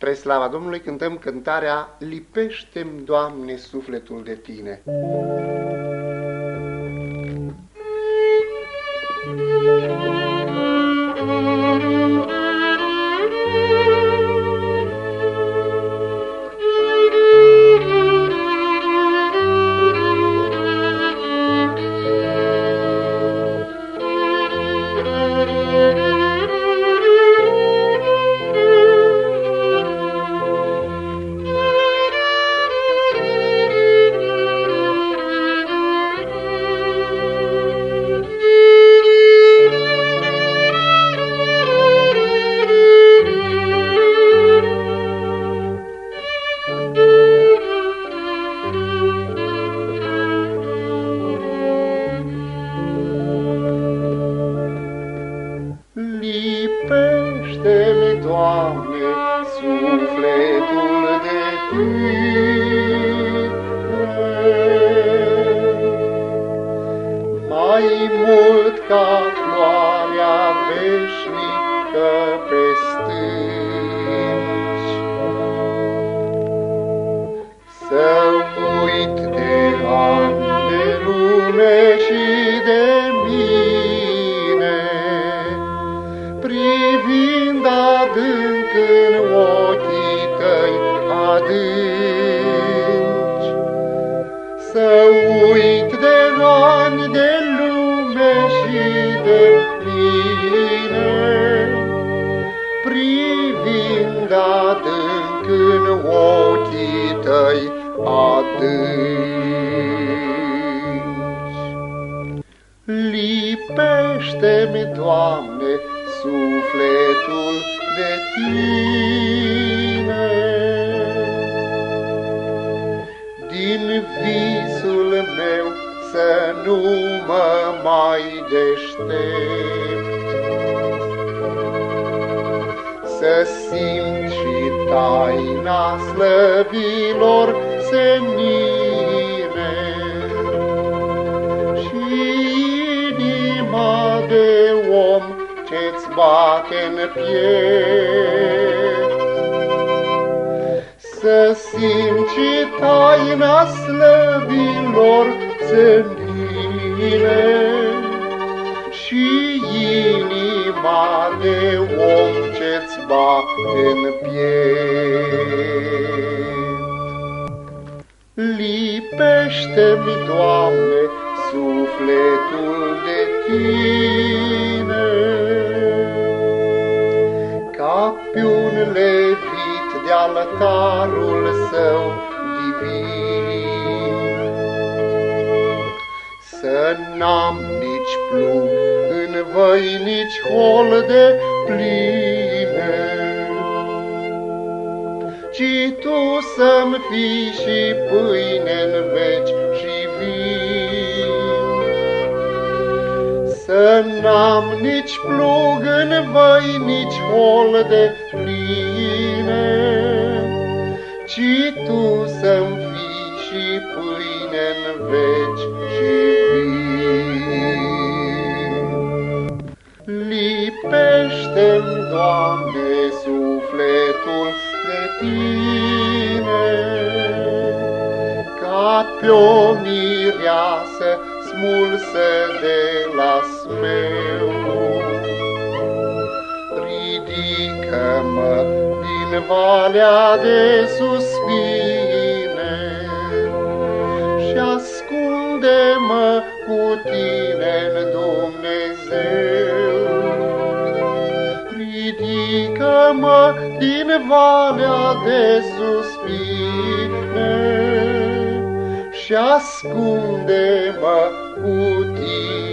Spre slava Domnului cântăm cântarea Lipește-mi, Doamne, sufletul de Tine. Sufletul de Tine. Mai mult ca floarea veșnică pe stânci, Lipește-mi, Doamne, sufletul de tine. Din visul meu să nu mă mai deștept, Să simt și taina slăvilor senine de om ce-ți bate-n piept. Să simți taina slăvilor senine și inima de om ce-ți bate-n piept. Lipește-mi, Doamne, sufletul de Tine, ca pe un levit de altarul său divin. Să n-am nici plug în văi, nici holde pline, ci Tu să-mi fii și pâine-n veci și vin. Să n-am nici plug în văi, nici holde pline, ci Tu să-mi fii și pâine-n veci și vin. Lipește-mi, Doamne, sufletul de Tine, ca pe o mireasă smulsă de la smeu. Ridică-mă din valea de suspine și ascunde-mă cu Tine-n Dumnezeu. Ridică-mă din valea de suspine și ascunde-mă cu tine.